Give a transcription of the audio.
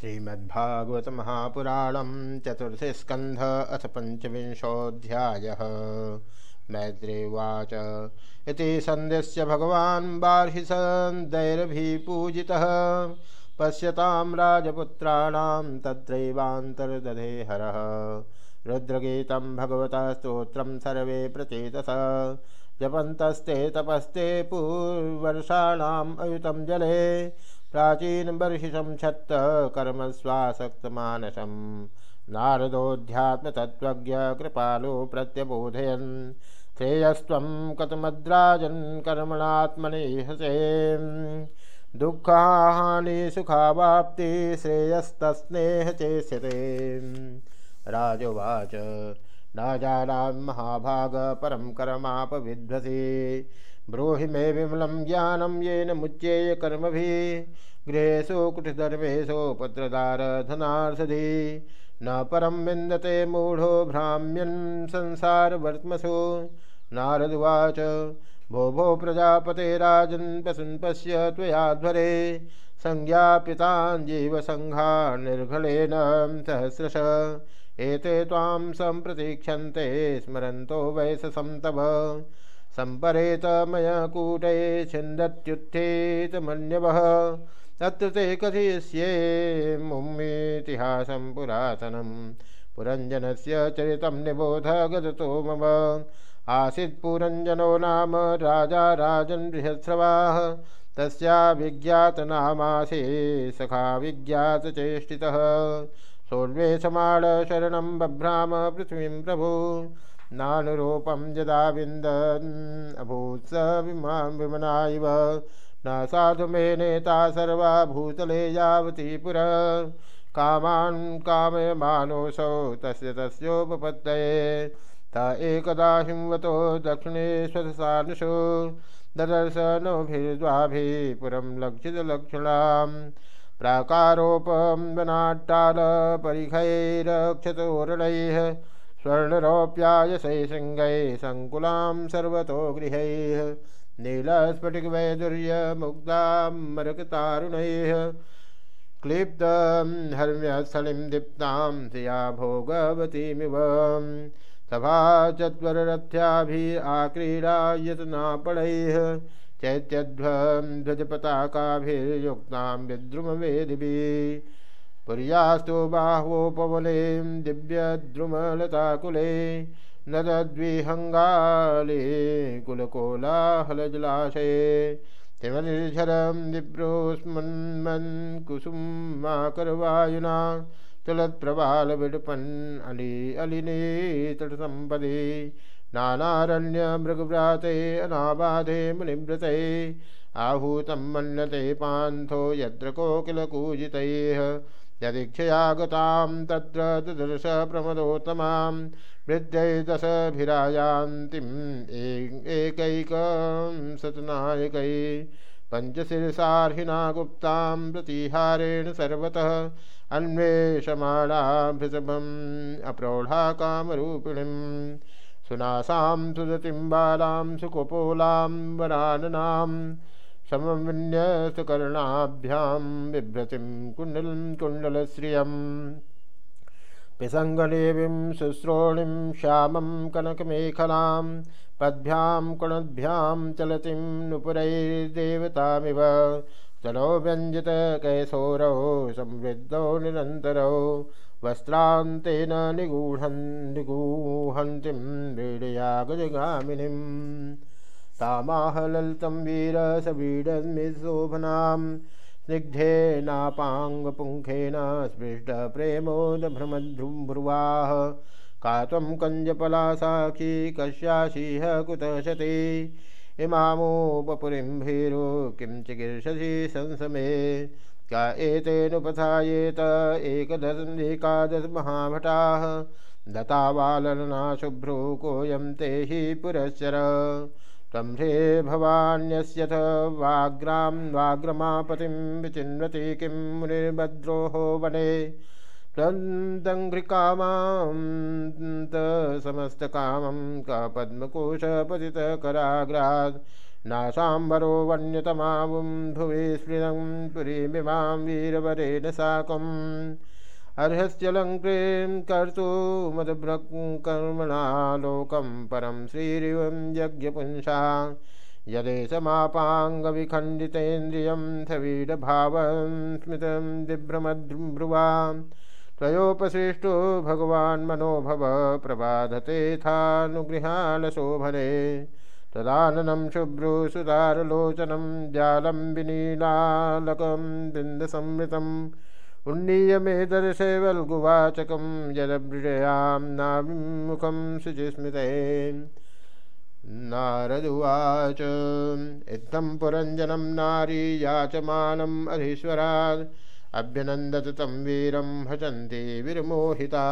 श्रीमद्भागवत महापुराणम चतुर्थ स्कंध अथ पंचविंशोध्याय मैत्रेवाच इति सन्ध्यस्य भगवान् बार्हिसन्दैरभिपूजितः पश्यतां राजपुत्राणां तत्रैवान्तर्दधे हरः। रुद्रगीतं भगवतः स्तोत्रं सर्वे प्रचेतस। जपन्तस्ते तपस्ते पूर्वर्षाणाम् अयुतं जले। प्राचीन बर्हिषं छत्त कर्म स्वासक्तमानसं नारदोऽध्यात्मतत्त्वज्ञ कृपालो प्रत्यबोधयन्। श्रेयस्त्वं कतमद्राजन् कर्मणात्मनि हसे। दुःखानि सुखावाप्ति श्रेयस्तस्नेह चेष्यते। राजोवाच न जानां महाभाग परं कर्मापविध्वसि। ब्रूहि मे विमलं ज्ञानं येन मुच्येय कर्मभिः। गृहेषु कुटिधर्मेषु पुत्रदारधनार्षधि न परं विन्दते मूढो भ्राम्यन् संसारवर्त्मसु। नारदुवाच भो भो प्रजापते राजन् पश्य त्वयाध्वरे संज्ञापिताञ्जीवसङ्घा निर्घलेन सहस्रश। एते त्वां सम्प्रतीक्षन्ते स्मरन्तो वयससं तव। सम्परेत मयकूटे छिन्दत्युत्थितमन्यवः तत्र ते कथयिष्ये मुम्मीतिहासं पुरातनं। पुरञ्जनस्य चरितं निबोध गदतो मम। आसीत् पुरञ्जनो नाम राजा राजन् बृहस्रवाः। तस्या विज्ञातनामासे सखा विज्ञातचेष्टितः सोन्वेषमाण शरणं बभ्राम पृथ्वीं प्रभु। नानुरूपं यदा विन्दन्। अभूत् स विमां विमना इव न साधु मे नेता सर्वा भूतले यावती पुर। कामान् कामयमानोऽसौ तस्य तस्योपपत्तये त एकदा हिंवतो ददर्श नोभिर्द्वाभिः पुरं लक्षितलक्षणाम् प्राकारोपं वनाट्टालपरिखैरक्षतोरणैः स्वर्णरोप्यायसै शृङ्गैः सङ्कुलां सर्वतो गृहैः नीलस्फटिकवैदुर्यमुग्धां क्लिप्तं हर्म्यस्थलिं दीप्तां श्रिया भोगवतीमिव सभा चत्वररथ्याभिः आक्रीडा यतनापणैः चैत्यध्वं ध्वजपताकाभिर्युक्तां विद्रुमवेदिभिः। पुर्यास्तु बाह्वोपवलें दिव्यद्रुमलताकुले नदद्विहङ्गाले कुलकोलाहलजलाशये। तिमनिर्झरं दिप्रोस्मन्मन् कुसुमाकरवायुना चलत्प्रबालविडपन् अली अलिने तटसम्पदे। नानारण्यमृगव्राते अनाबाधे मुनिव्रते। आहूतं मन्यते पान्थो यत्र कोकिलकूजितैः यदीक्षया गतां तत्र ददर्श प्रमदोत्तमां। वृद्ध्यै सतनायकै। पञ्चशिरसार्हिना गुप्तां प्रतिहारेण सर्वतः अन्वेषमाणाभृषभम् अप्रौढा कामरूपिणीं सुनासां सुदतिं बालां सुकुपोलां वराननां समन्यस्तकर्णाभ्यां बिभ्रतिं कुण्डलं कुण्डलश्रियम् पिसङ्गदेवीं शुश्रोणीं श्यामं कनकमेखलां पद्भ्यां कुणद्भ्यां चलतिं नुपुरैर्देवतामिव। चलो व्यञ्जितकैशोरौ संवृद्धौ निरन्तरौ। वस्त्रान्तेन निगूढन्, निगूहन्तीं वीडया गजगामिनीम् तामाह ललितं वीरसवीडन्मिशोभनां स्निग्धेनापाङ्गपुङ्खेन स्पृष्टप्रेमोदभ्रमध्रुवाः का त्वं कञ्जपलासाखी कस्यासीह कुतः शते इमामोपपुरीं भीरो किं चिकीर्षसि संसमे। क्या एतेनुपथायेत एकदश एकादशमहाभटाः दतावालना शुभ्रो कोऽयं ते हि पुरश्चर। त्वं ह्रे भवान्यस्यथ वाग्रां वाग्रमापतिं विचिन्वति किं मुनिर्भद्रोहो वने। त्वन्दङ्घ्रिकामां समस्तकामं कपद्मकोशपतितकराग्रात् नासाम्बरो वन्यतमावुं भुवि स्मृतं पुरीमिमां वीरवरेण साकम्। अर्हस्यलङ्क्रीं कर्तुमदभ्रकर्मणा लोकं परं श्रीरिवं यज्ञपुंसा। यदेशमापाङ्गविखण्डितेन्द्रियं थवीडभावं स्मितं दिभ्रमद्भ्रुवां त्वयोपसृष्टो भगवान् मनोभव प्रबाधतेथानुगृहालशोभने तदाननं शुभ्रो सुतारलोचनं जालं विनीलालकं बिन्दसंवृतम्। उन्नीय मे दर्शैवल्गुवाचकं यदभृजयां नाभिमुखं शुचिस्मृते नारदुवाच इत्थं पुरञ्जनं नारी याचमानम् अधीश्वरात् अभ्यनन्दत तं वीरं भजन्ति विर्मोहिता